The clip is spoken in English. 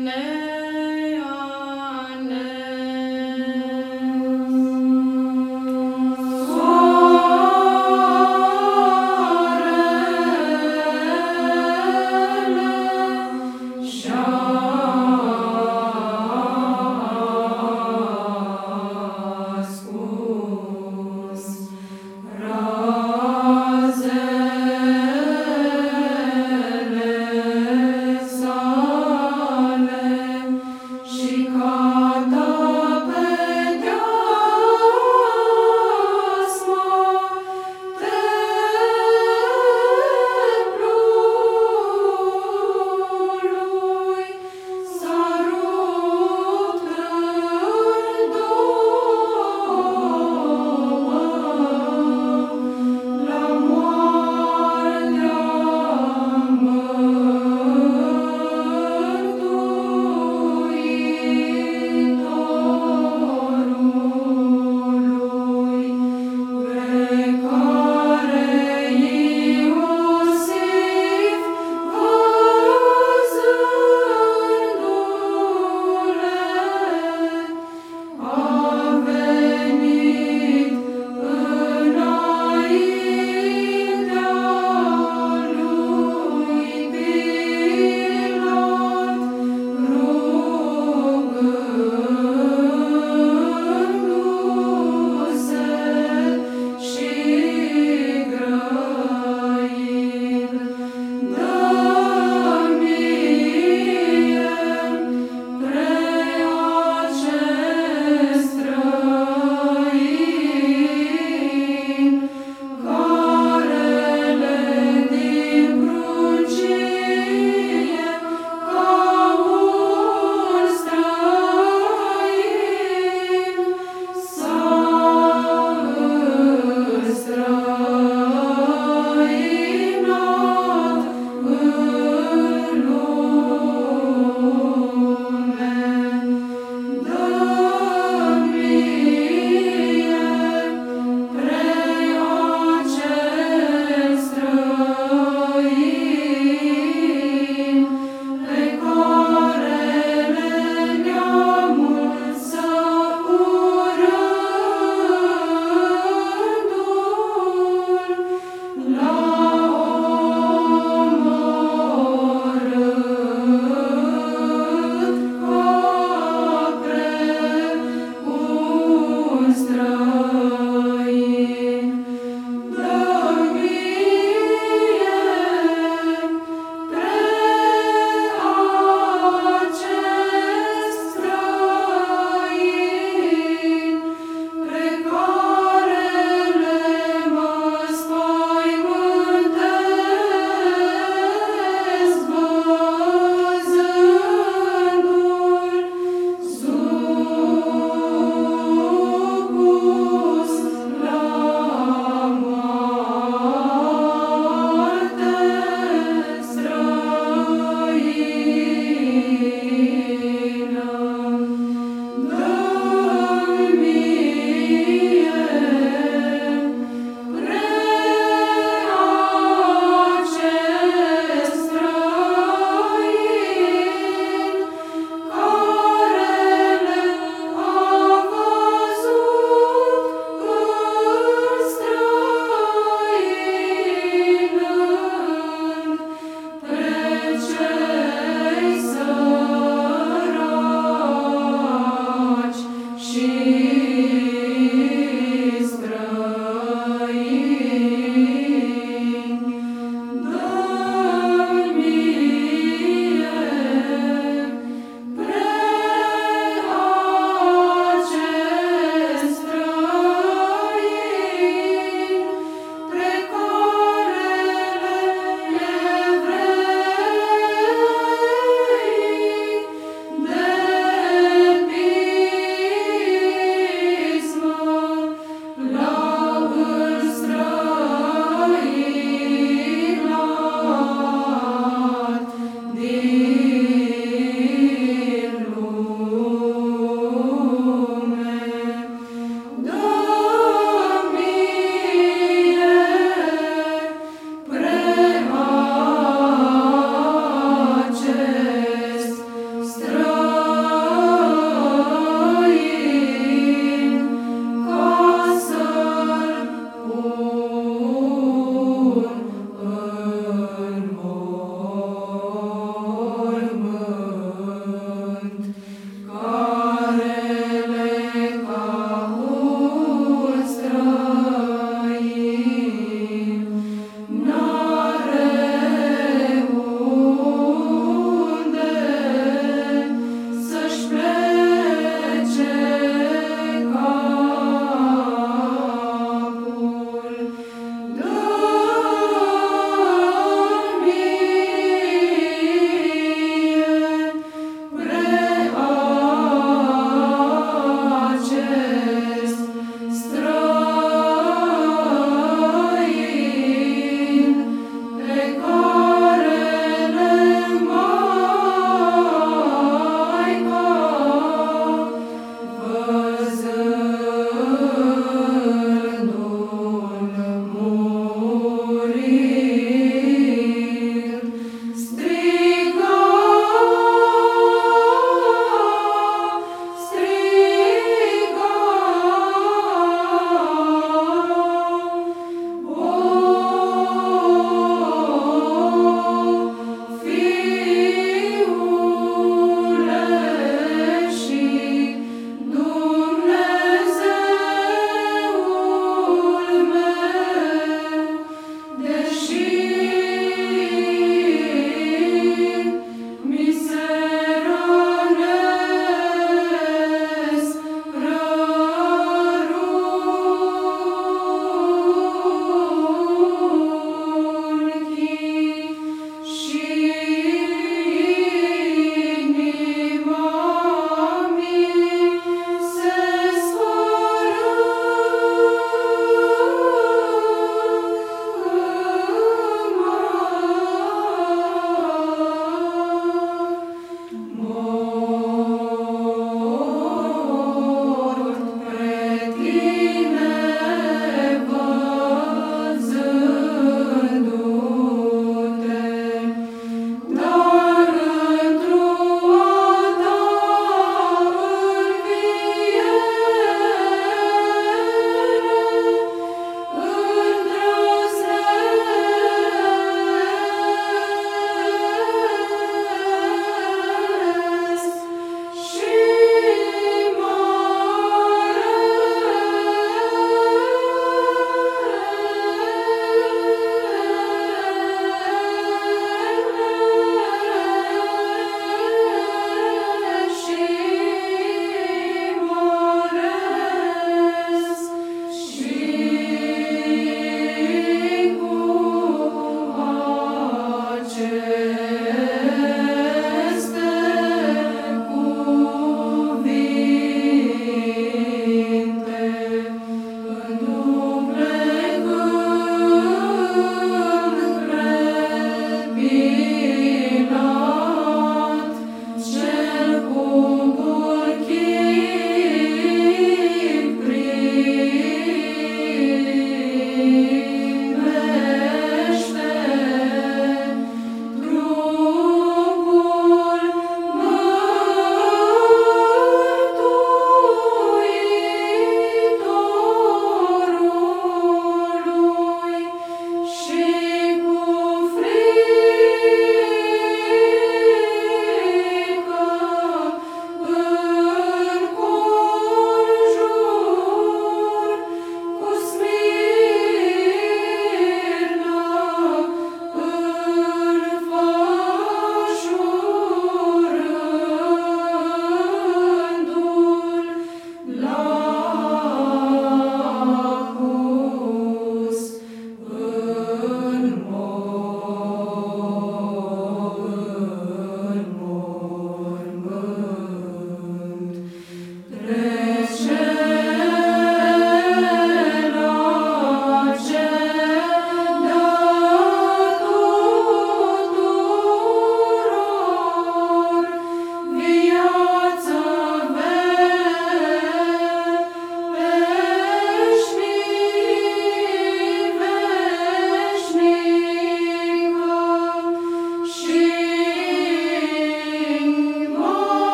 never